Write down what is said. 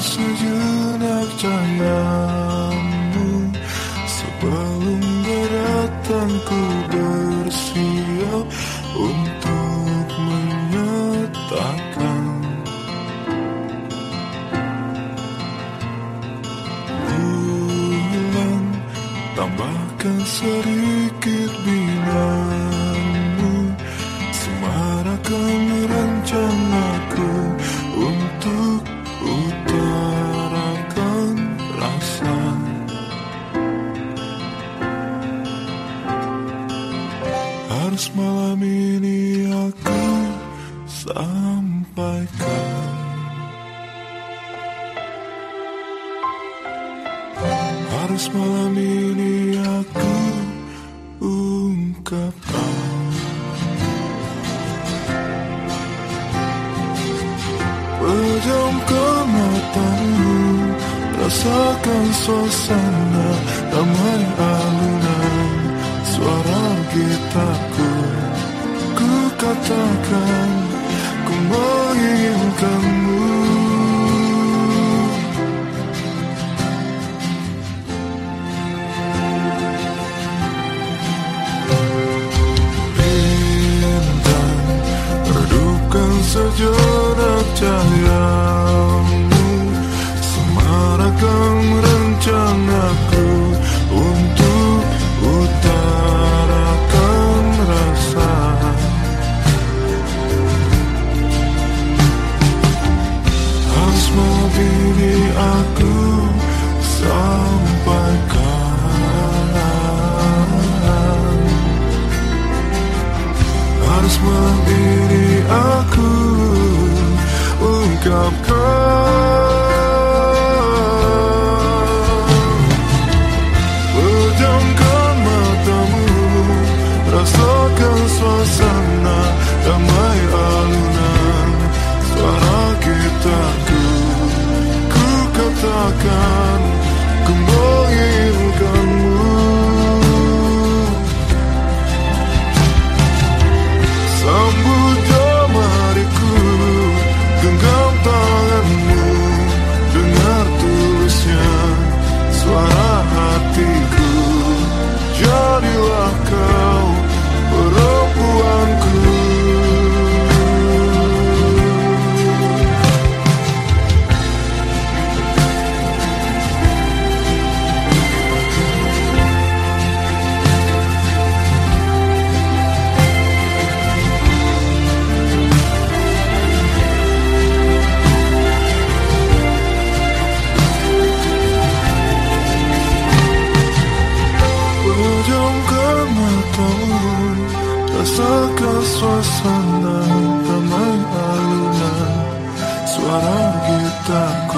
sejenak tanganmu Sebelum daratan ku bersiap Untuk menyatakan Bulan tambahkan sedikit Harus malam ini aku sampaikan. Harus malam ini aku ungkapkan. Pejamkan matamu Rasakan suasana Damai alunan Suara katakan Ku menginginkanmu. Bintang Redupkan sejenak cahayamu Semarakan Menghabiri aku Sampaikan harus menghabiri aku ungkapkan katakan Pejamkan matamu Rasakan suasana Damai alunan Suara gitarku